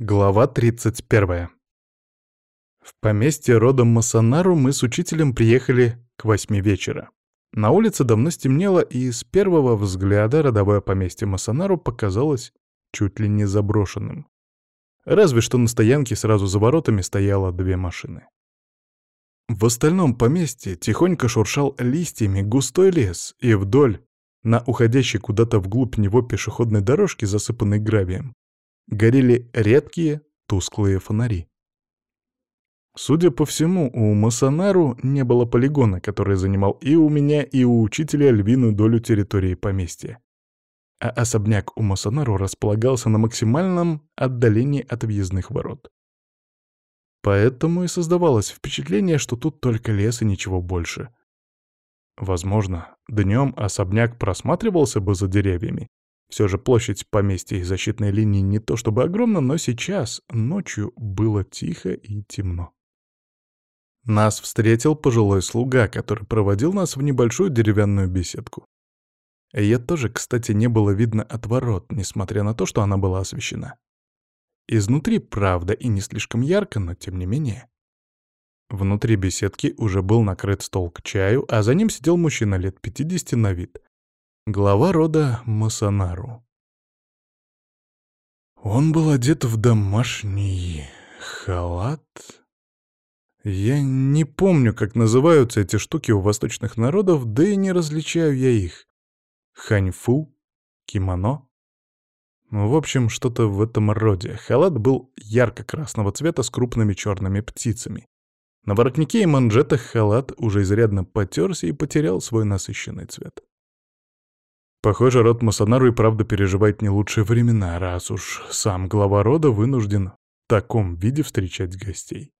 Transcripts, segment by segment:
Глава 31. В поместье рода Масонару мы с учителем приехали к восьми вечера. На улице давно стемнело, и с первого взгляда родовое поместье Масонару показалось чуть ли не заброшенным. Разве что на стоянке сразу за воротами стояло две машины. В остальном поместье тихонько шуршал листьями густой лес, и вдоль, на уходящей куда-то вглубь него пешеходной дорожке, засыпанной гравием, горели редкие тусклые фонари. Судя по всему, у Масонару не было полигона, который занимал и у меня, и у учителя львиную долю территории поместья. А особняк у Масонару располагался на максимальном отдалении от въездных ворот. Поэтому и создавалось впечатление, что тут только лес и ничего больше. Возможно, днем особняк просматривался бы за деревьями, все же площадь поместья и защитной линии не то чтобы огромна, но сейчас, ночью, было тихо и темно. Нас встретил пожилой слуга, который проводил нас в небольшую деревянную беседку. Ее тоже, кстати, не было видно от ворот, несмотря на то, что она была освещена. Изнутри, правда, и не слишком ярко, но тем не менее. Внутри беседки уже был накрыт стол к чаю, а за ним сидел мужчина лет 50 на вид, Глава рода Масонару. Он был одет в домашний халат. Я не помню, как называются эти штуки у восточных народов, да и не различаю я их. Ханьфу, кимоно. В общем, что-то в этом роде. Халат был ярко-красного цвета с крупными черными птицами. На воротнике и манжетах халат уже изрядно потерся и потерял свой насыщенный цвет. Похоже, род Масонару и правда переживает не лучшие времена, раз уж сам глава рода вынужден в таком виде встречать гостей.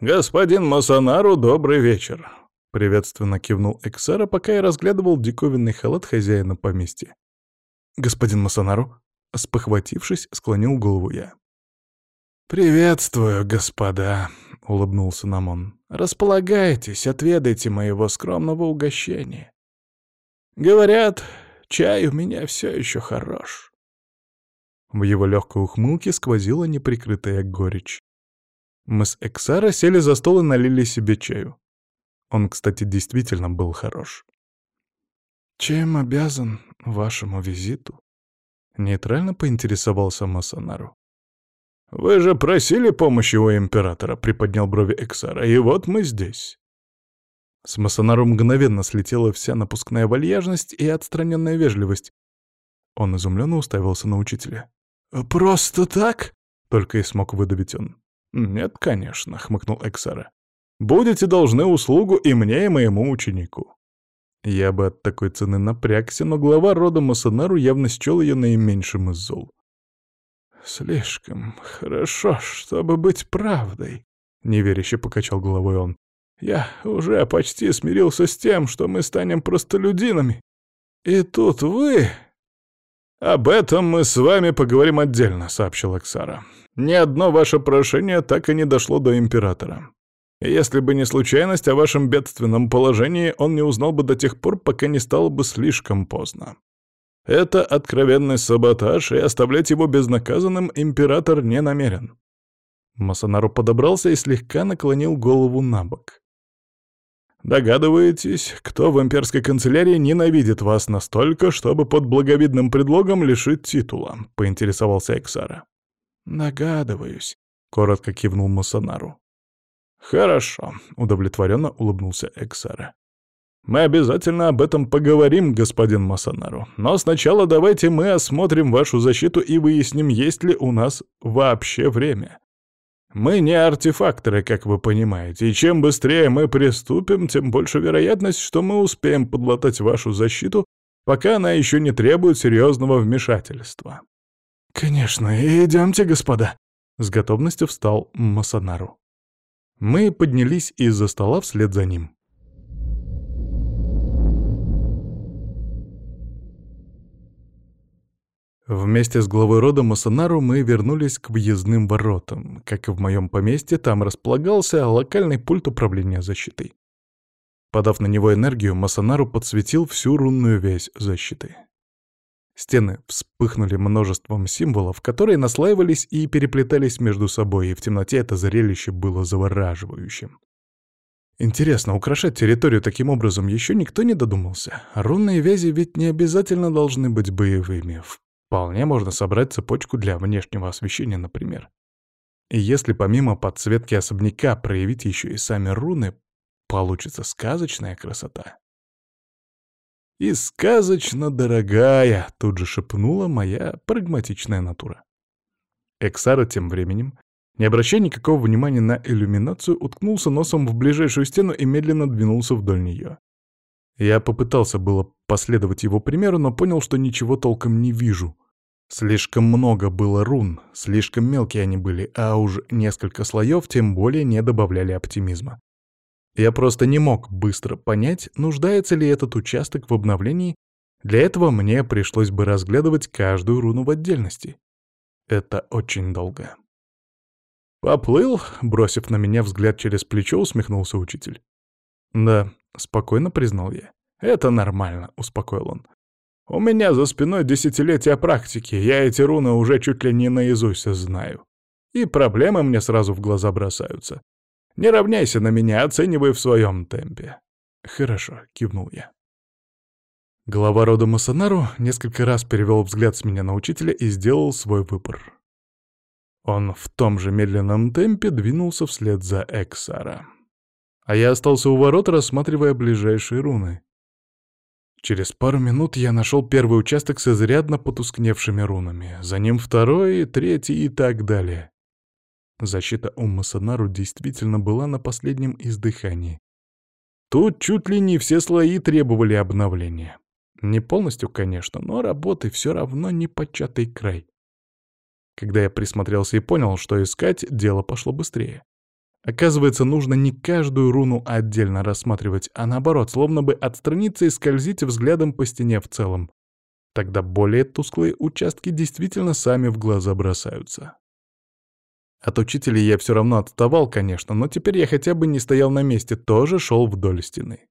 «Господин Масонару, добрый вечер!» — приветственно кивнул Эксара, пока я разглядывал диковинный халат хозяина поместья. «Господин Масонару?» — спохватившись, склонил голову я. «Приветствую, господа!» — улыбнулся Намон. «Располагайтесь, отведайте моего скромного угощения. Говорят, чай у меня все еще хорош. В его легкой ухмылке сквозила неприкрытая горечь. Мы с Эксара сели за стол и налили себе чаю. Он, кстати, действительно был хорош. «Чем обязан вашему визиту?» Нейтрально поинтересовался Масонару. «Вы же просили помощи у императора», — приподнял брови Эксара, — «и вот мы здесь». С Масонару мгновенно слетела вся напускная вальяжность и отстраненная вежливость. Он изумленно уставился на учителя. «Просто так?» — только и смог выдавить он. «Нет, конечно», — хмыкнул Эксара. «Будете должны услугу и мне, и моему ученику». Я бы от такой цены напрягся, но глава рода Масонару явно счел ее наименьшим из зол. «Слишком хорошо, чтобы быть правдой», — неверяще покачал головой он. Я уже почти смирился с тем, что мы станем простолюдинами. И тут вы... «Об этом мы с вами поговорим отдельно», — сообщил Аксара. «Ни одно ваше прошение так и не дошло до императора. Если бы не случайность о вашем бедственном положении, он не узнал бы до тех пор, пока не стало бы слишком поздно. Это откровенный саботаж, и оставлять его безнаказанным император не намерен». Масонару подобрался и слегка наклонил голову на бок. Догадываетесь, кто в имперской канцелярии ненавидит вас настолько, чтобы под благовидным предлогом лишить титула?» — поинтересовался Эксара. «Догадываюсь», — коротко кивнул Масонару. «Хорошо», — удовлетворенно улыбнулся Эксара. «Мы обязательно об этом поговорим, господин Масонару. Но сначала давайте мы осмотрим вашу защиту и выясним, есть ли у нас вообще время. Мы не артефакторы, как вы понимаете, и чем быстрее мы приступим, тем больше вероятность, что мы успеем подлатать вашу защиту, пока она еще не требует серьезного вмешательства. «Конечно, идемте, господа», — с готовностью встал Масонару. Мы поднялись из-за стола вслед за ним. Вместе с главой рода Масонару мы вернулись к въездным воротам. Как и в моем поместье, там располагался локальный пульт управления защитой. Подав на него энергию, Масонару подсветил всю рунную вязь защиты. Стены вспыхнули множеством символов, которые наслаивались и переплетались между собой, и в темноте это зрелище было завораживающим. Интересно, украшать территорию таким образом еще никто не додумался. Рунные вязи ведь не обязательно должны быть боевыми. Вполне можно собрать цепочку для внешнего освещения, например. И если помимо подсветки особняка проявить еще и сами руны, получится сказочная красота. «И сказочно дорогая», — тут же шепнула моя прагматичная натура. Эксара тем временем, не обращая никакого внимания на иллюминацию, уткнулся носом в ближайшую стену и медленно двинулся вдоль нее. Я попытался было последовать его примеру, но понял, что ничего толком не вижу. Слишком много было рун, слишком мелкие они были, а уж несколько слоев тем более не добавляли оптимизма. Я просто не мог быстро понять, нуждается ли этот участок в обновлении. Для этого мне пришлось бы разглядывать каждую руну в отдельности. Это очень долго. «Поплыл?» — бросив на меня взгляд через плечо, усмехнулся учитель. «Да», — спокойно признал я. «Это нормально», — успокоил он. «У меня за спиной десятилетия практики, я эти руны уже чуть ли не наизусть знаю. И проблемы мне сразу в глаза бросаются. Не равняйся на меня, оценивай в своем темпе». «Хорошо», — кивнул я. Глава рода Масонару несколько раз перевел взгляд с меня на учителя и сделал свой выбор. Он в том же медленном темпе двинулся вслед за Эксара. А я остался у ворот, рассматривая ближайшие руны. Через пару минут я нашел первый участок с изрядно потускневшими рунами, за ним второй, третий и так далее. Защита у Масонару действительно была на последнем издыхании. Тут чуть ли не все слои требовали обновления. Не полностью, конечно, но работы все равно не початый край. Когда я присмотрелся и понял, что искать, дело пошло быстрее. Оказывается, нужно не каждую руну отдельно рассматривать, а наоборот, словно бы отстраниться и скользить взглядом по стене в целом. Тогда более тусклые участки действительно сами в глаза бросаются. От учителей я все равно отставал, конечно, но теперь я хотя бы не стоял на месте, тоже шел вдоль стены.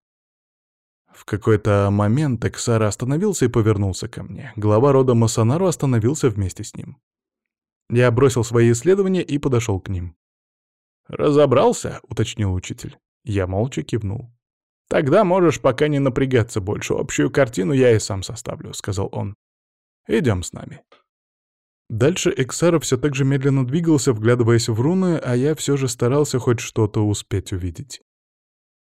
В какой-то момент Эксара остановился и повернулся ко мне. Глава рода Масонару остановился вместе с ним. Я бросил свои исследования и подошел к ним. «Разобрался?» — уточнил учитель. Я молча кивнул. «Тогда можешь пока не напрягаться больше. Общую картину я и сам составлю», — сказал он. «Идем с нами». Дальше Эксара все так же медленно двигался, вглядываясь в руны, а я все же старался хоть что-то успеть увидеть.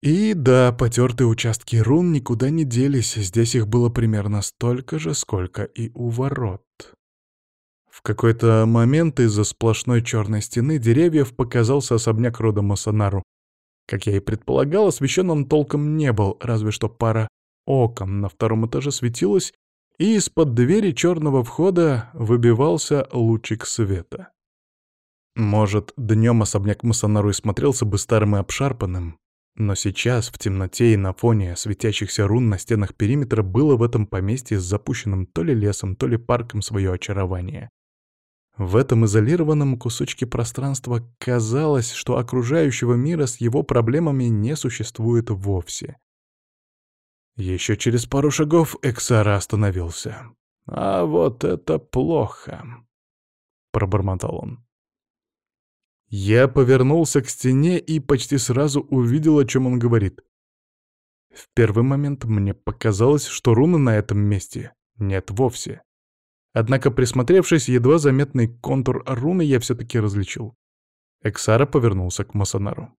И да, потертые участки рун никуда не делись, здесь их было примерно столько же, сколько и у ворот. В какой-то момент из-за сплошной черной стены деревьев показался особняк рода Масонару. Как я и предполагал, освещен он толком не был, разве что пара окон на втором этаже светилась, и из-под двери черного входа выбивался лучик света. Может, днем особняк Масонару и смотрелся бы старым и обшарпанным, но сейчас, в темноте и на фоне светящихся рун на стенах периметра, было в этом поместье с запущенным то ли лесом, то ли парком свое очарование. В этом изолированном кусочке пространства казалось, что окружающего мира с его проблемами не существует вовсе. Еще через пару шагов Эксара остановился. «А вот это плохо», — пробормотал он. Я повернулся к стене и почти сразу увидел, о чем он говорит. В первый момент мне показалось, что руны на этом месте нет вовсе. Однако, присмотревшись, едва заметный контур руны я все-таки различил. Эксара повернулся к Масонару.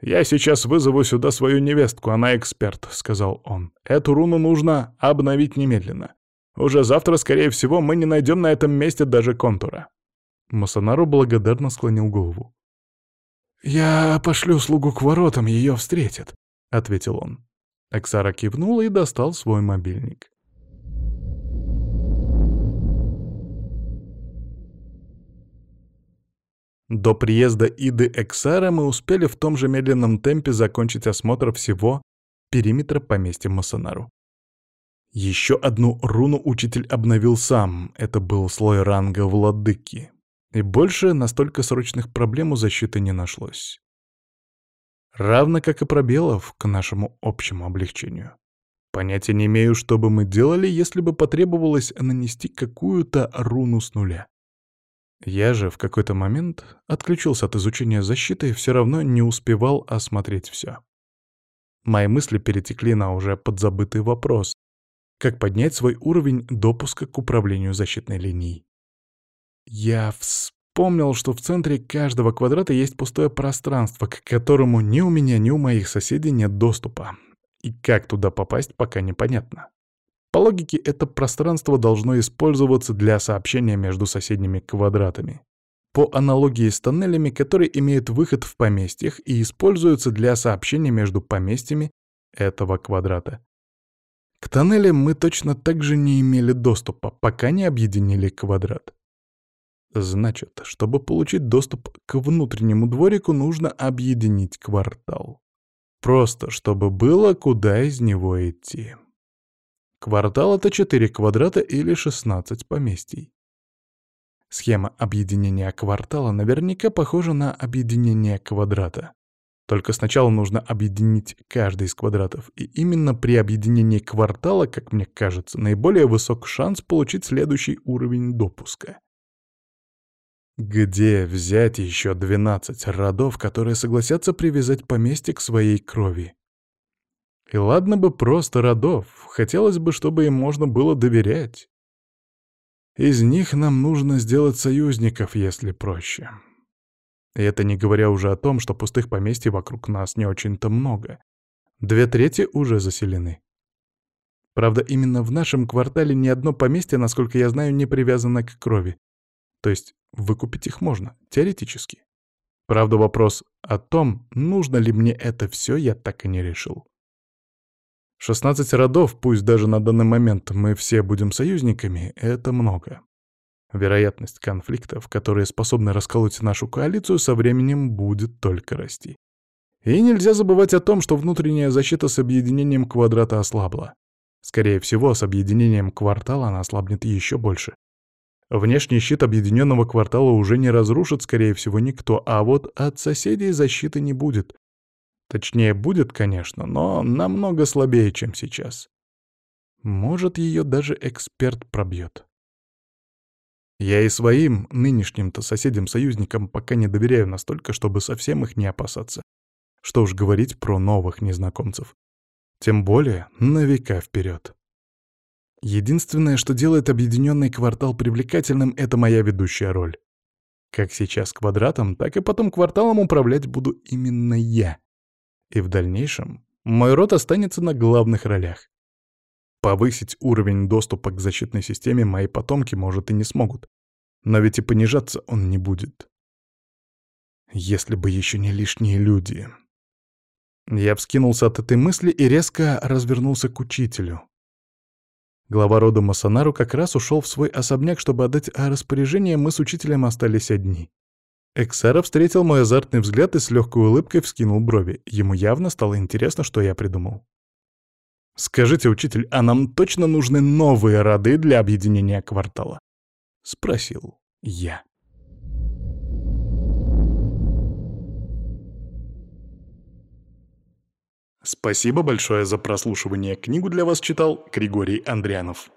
«Я сейчас вызову сюда свою невестку, она эксперт», — сказал он. «Эту руну нужно обновить немедленно. Уже завтра, скорее всего, мы не найдем на этом месте даже контура». Масонару благодарно склонил голову. «Я пошлю слугу к воротам, ее встретят», — ответил он. Эксара кивнул и достал свой мобильник. До приезда Иды Эксара мы успели в том же медленном темпе закончить осмотр всего периметра поместья Масонару. Еще одну руну учитель обновил сам, это был слой ранга владыки. И больше настолько срочных проблем у защиты не нашлось. Равно как и пробелов к нашему общему облегчению. Понятия не имею, что бы мы делали, если бы потребовалось нанести какую-то руну с нуля. Я же в какой-то момент отключился от изучения защиты и все равно не успевал осмотреть все. Мои мысли перетекли на уже подзабытый вопрос. Как поднять свой уровень допуска к управлению защитной линией? Я вспомнил, что в центре каждого квадрата есть пустое пространство, к которому ни у меня, ни у моих соседей нет доступа. И как туда попасть, пока непонятно. По логике, это пространство должно использоваться для сообщения между соседними квадратами. По аналогии с тоннелями, которые имеют выход в поместьях и используются для сообщения между поместьями этого квадрата. К тоннелям мы точно так же не имели доступа, пока не объединили квадрат. Значит, чтобы получить доступ к внутреннему дворику, нужно объединить квартал. Просто, чтобы было куда из него идти. Квартал — это 4 квадрата или 16 поместий. Схема объединения квартала наверняка похожа на объединение квадрата. Только сначала нужно объединить каждый из квадратов, и именно при объединении квартала, как мне кажется, наиболее высок шанс получить следующий уровень допуска. Где взять еще 12 родов, которые согласятся привязать поместье к своей крови? И ладно бы просто родов, хотелось бы, чтобы им можно было доверять. Из них нам нужно сделать союзников, если проще. И это не говоря уже о том, что пустых поместьй вокруг нас не очень-то много. Две трети уже заселены. Правда, именно в нашем квартале ни одно поместье, насколько я знаю, не привязано к крови. То есть выкупить их можно, теоретически. Правда, вопрос о том, нужно ли мне это все, я так и не решил. 16 родов, пусть даже на данный момент мы все будем союзниками, это много. Вероятность конфликтов, которые способны расколоть нашу коалицию, со временем будет только расти. И нельзя забывать о том, что внутренняя защита с объединением квадрата ослабла. Скорее всего, с объединением квартала она ослабнет еще больше. Внешний щит объединенного квартала уже не разрушит, скорее всего, никто, а вот от соседей защиты не будет. Точнее, будет, конечно, но намного слабее, чем сейчас. Может, ее даже эксперт пробьет. Я и своим нынешним-то соседям-союзникам пока не доверяю настолько, чтобы совсем их не опасаться. Что уж говорить про новых незнакомцев. Тем более на века вперед. Единственное, что делает объединенный квартал привлекательным, это моя ведущая роль. Как сейчас квадратом, так и потом кварталом управлять буду именно я. И в дальнейшем мой род останется на главных ролях. Повысить уровень доступа к защитной системе мои потомки, может, и не смогут. Но ведь и понижаться он не будет. Если бы еще не лишние люди. Я вскинулся от этой мысли и резко развернулся к учителю. Глава рода Масонару как раз ушел в свой особняк, чтобы отдать распоряжение, мы с учителем остались одни. Эксара встретил мой азартный взгляд и с легкой улыбкой вскинул брови. Ему явно стало интересно, что я придумал. «Скажите, учитель, а нам точно нужны новые роды для объединения квартала?» — спросил я. Спасибо большое за прослушивание. Книгу для вас читал Григорий Андрианов.